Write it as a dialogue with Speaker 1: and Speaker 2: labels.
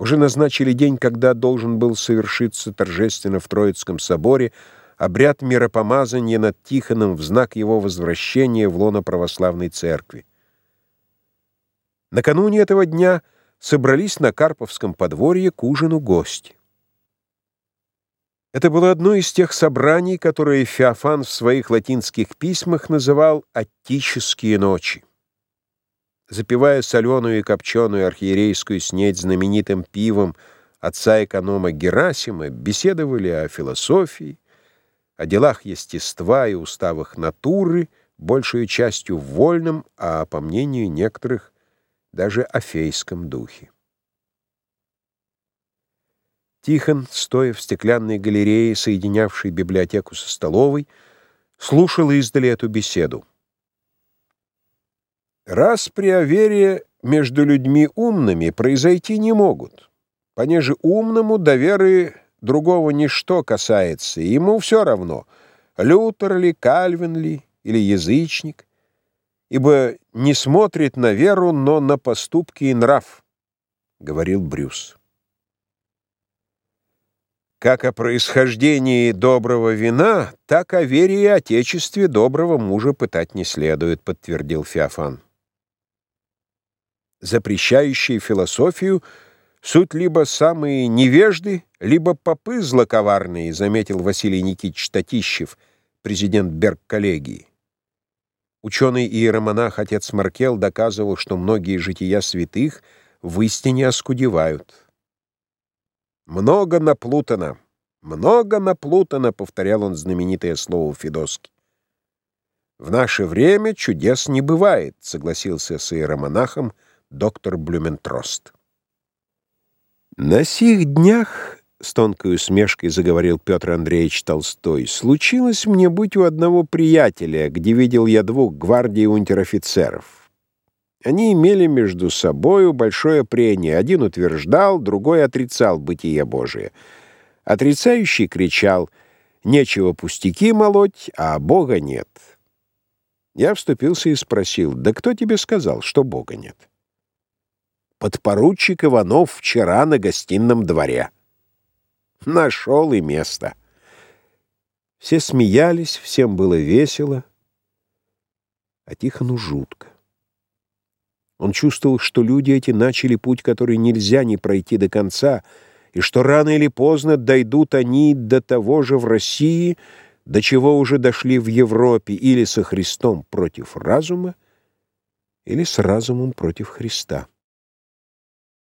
Speaker 1: Уже назначили день, когда должен был совершиться торжественно в Троицком соборе обряд миропомазания над Тихоном в знак его возвращения в лоно православной церкви. Накануне этого дня собрались на Карповском подворье к ужину гости. Это было одно из тех собраний, которые Феофан в своих латинских письмах называл «аттические ночи» запивая соленую и копченую архиерейскую снедь знаменитым пивом отца-эконома Герасима, беседовали о философии, о делах естества и уставах натуры, большую частью в вольном, а, по мнению некоторых, даже о фейском духе. Тихон, стоя в стеклянной галерее, соединявшей библиотеку со столовой, слушал издали эту беседу. Распри о вере между людьми умными произойти не могут. Понеже умному до веры другого ничто касается, ему все равно, Лютер ли, Кальвин ли или язычник, ибо не смотрит на веру, но на поступки и нрав, — говорил Брюс. Как о происхождении доброго вина, так о вере и отечестве доброго мужа пытать не следует, — подтвердил Феофан запрещающие философию, суть либо самые невежды, либо попы злоковарные, заметил Василий Никитич Татищев, президент Берг-коллегии. Ученый иеромонах отец Маркел доказывал, что многие жития святых в истине оскудевают. «Много наплутано, много наплутано», — повторял он знаменитое слово Федоски. «В наше время чудес не бывает», — согласился с иеромонахом, — доктор Блюментрост. На сих днях, с тонкой усмешкой заговорил Петр Андреевич Толстой, случилось мне быть у одного приятеля, где видел я двух гвардии унтер-офицеров. Они имели между собою большое прение. Один утверждал, другой отрицал бытие Божие. Отрицающий кричал «Нечего пустяки молоть, а Бога нет». Я вступился и спросил, «Да кто тебе сказал, что Бога нет?» Подпоручик Иванов вчера на гостином дворе. Нашел и место. Все смеялись, всем было весело, а Тихону жутко. Он чувствовал, что люди эти начали путь, который нельзя не пройти до конца, и что рано или поздно дойдут они до того же в России, до чего уже дошли в Европе, или со Христом против разума, или с разумом против Христа.